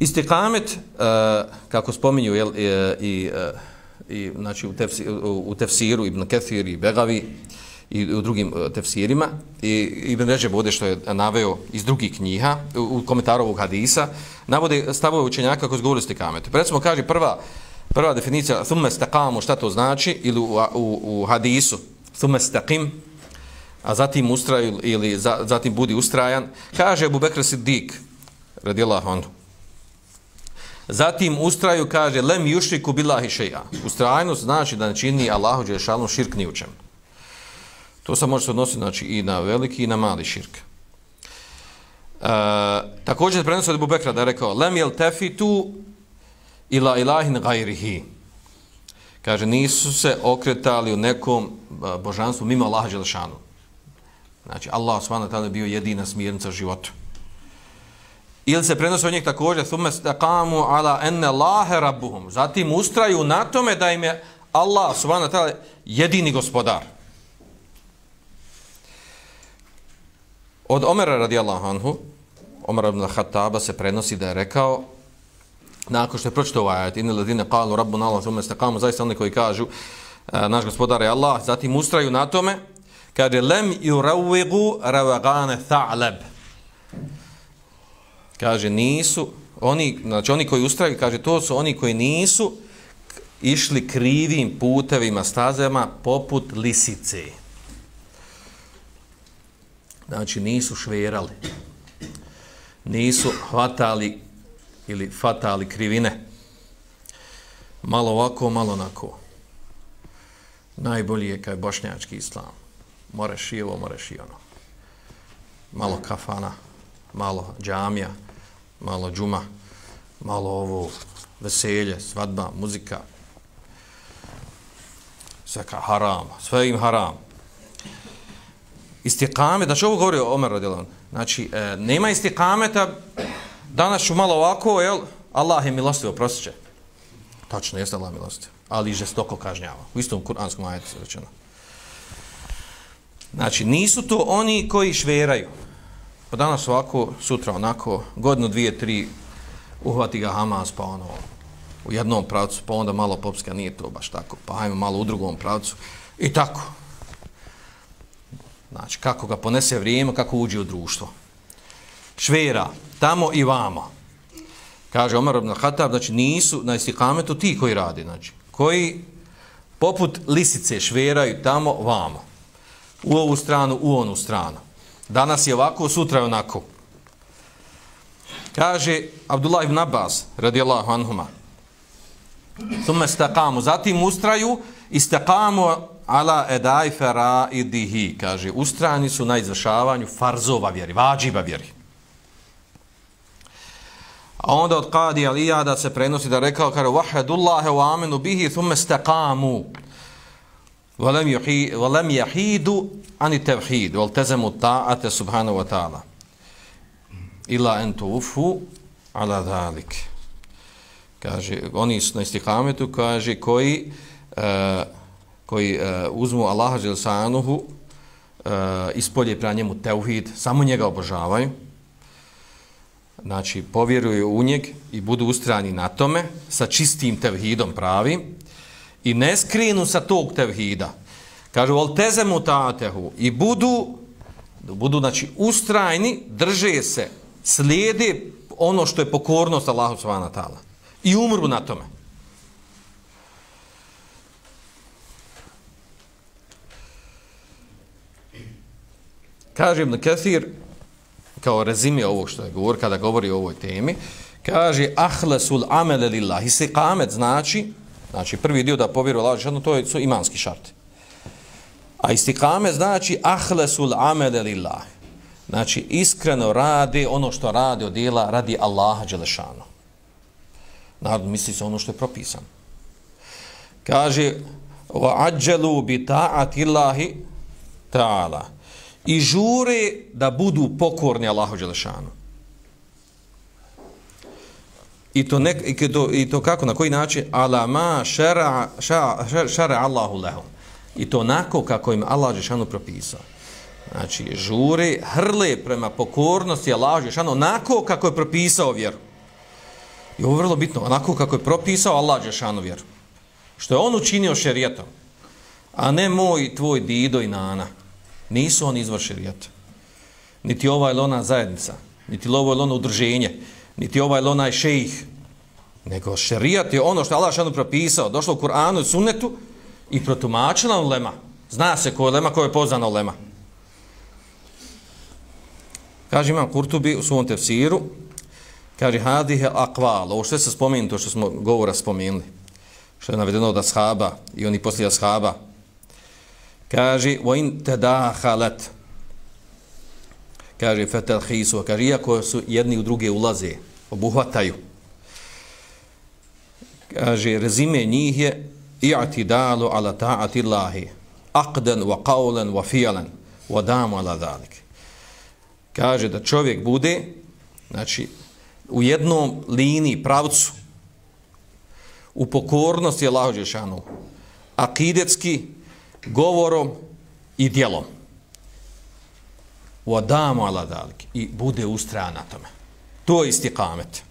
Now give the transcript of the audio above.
Istikamet, uh, kako spominju jel, eh, i, i, i, znači, u, tefsi, u, u tefsiru Ibn Kethir i Begavi i u drugim tefsirima, i Ibn Ređeb ovdje što je naveo iz drugih knjiha, u, u komentaru ovog hadisa, navode stavove učenjaka koji zgovorili istikamet. Pa recimo kaže prva, prva definicija, thumme stakamu, šta to znači, ili u, u, u hadisu, thumme stakim, a zatim ustraju ili za, zatim budi ustrajan, kaže Abu Bekr Siddiq, radijallahu anhu, Zatim ustraju kaže lem jušriku billahi šeja. Ustrajnost znači da ne čini Allahu dželle širk ni u čemu. To se može se odnositi znači i na veliki i na mali širk. E, također prenosi od Bubekra da je rekao lem yaltafitu ila ilahin gajrihi. Kaže nisu se okretali u nekom e, božanstvu mimo Allaha Đelešanu. Znači Allah subhanahu wa ta'ala bio jedina smirnica života. Ili se prenosi od njih također thumme staqamu ala enne Allahe rabbuhum. Zatim ustraju na tome da im je Allah subhanahu wa ta'ala jedini gospodar. Od Omera radijallahu anhu, Omer ibn Khattaba se prenosi da je rekao nakon što je pročitao ovaj ajet inna ladine qalu rabbuna Allah thumma istaqamu zaista oni koji kažu e, naš gospodar je Allah, zatim ustraju na tome kaže lem yurawwigu rawagan tha'lab kaže nisu oni znači oni koji ustraju kaže to su oni koji nisu išli krivim putevima stazama poput lisice. Znači nisu šverali. Nisu hvatali ili fatali krivine. Malo ovako malo onako. Najbolji je kaj bošnjački islam. Moreš i ovo moreš i ono. Malo kafana malo džamija malo džuma, malo ovo veselje, svadba, muzika, sve ka haram, sve im haram. Istikame, znači ovo govori Omer radilan, znači e, nema istikameta, danas ću malo ovako, jel, Allah je milostivo, prosit će. Tačno, jeste Allah milostivo, ali žestoko kažnjava. U istom kuranskom ajetu se rečeno. Znači, nisu to oni koji šveraju, Pa danas ovako, sutra onako, godinu, dvije, tri, uhvati ga Hamas, pa ono, u jednom pravcu, pa onda malo popska, nije to baš tako, pa hajmo malo u drugom pravcu, i tako. Znači, kako ga ponese vrijeme, kako uđe u društvo. Švera, tamo i vamo. Kaže Omar ibn Khattab, znači nisu na istikametu ti koji radi, znači, koji poput lisice šveraju tamo, vamo. U ovu stranu, u onu stranu. Danas je ovako, sutra je onako. Kaže Abdullah ibn Abbas, radijallahu anhuma, Thumme stakamu, zatim ustraju i ala edaj faraidihi, kaže, ustrajani su na izvršavanju farzova vjeri, vađiba vjeri. A onda od Qadi Alija da se prenosi da rekao, kaže, vahedullahe wa amenu bihi, thumme stakamu, وَلَمْ يَحِيدُ عَنِ تَوْحِيدُ وَالْتَزَمُ تَعَةَ سُبْحَانَهُ وَتَعَالَ إِلَا أَنْ تُوفُوا عَلَى ذَلِكَ kaže, oni su na istikametu, kaže, koji, uh, koji uh, uzmu Allaha Želsanuhu uh, ispolje pra njemu teuhid, samo njega obožavaju, znači, povjeruju u njeg i budu ustrani na tome, sa čistim tevhidom pravim, i ne skrinu sa tog tevhida. Kažu, vol tezemu tatehu i budu, budu, znači, ustrajni, drže se, slijede ono što je pokornost Allahu subhanahu ta'ala. I umru na tome. Kaže Ibn Kathir, kao rezime ovog što je govor, kada govori o ovoj temi, kaže, ahlesul amele lillah. se kamet znači, Znači, prvi dio da povjeruje Allah, jedno, to su imanski šarti. A istikame znači ahlesul amele lillah. Znači, iskreno radi ono što radi od dijela radi Allaha Đelešanu. Narod misli se ono što je propisano. Kaže, wa ađelu اللَّهِ تَعَلَى illahi. I žure da budu pokorni Allahu Đelešanu. I to, nek, i, to, I to kako, na koji način? Ala ma šara, šara, šara Allahu lehum. I to onako kako im Allah Žešanu propisao. Znači, žuri, hrle prema pokornosti Allah Žešanu, onako kako je propisao vjeru. I ovo je vrlo bitno, onako kako je propisao Allah Žešanu vjeru. Što je on učinio šerijetom, a ne moj, tvoj dido i nana. Nisu oni izvor šerijeta. Niti ova ili ona zajednica, niti ovo ili ono udrženje, niti ova ili onaj šejih. Nego šerijat je ono što je Allah šanu propisao, došlo u Kur'anu i sunnetu i protumačila u lema. Zna se ko je lema, ko je poznano lema. Kaže imam Kurtubi u svom tefsiru, kaže hadihe akval, ovo što se spomenu, to što smo govora spomenuli, što je navedeno od ashaba i oni poslije ashaba, kaže vojn in tedahalet, kaže fetel hisu, kaže iako su jedni u druge ulaze, obuhvataju, kaže rezime njih je i'tidalu ala ta'ati Allahi, aqdan wa qawlan wa fi'lan wa damu ala dhalik. Kaže da čovjek bude znači u jednom liniji pravcu u pokornosti Allahu džeshanu akidetski govorom i djelom wa damu ala i bude ustrajan na tome to je istikamet.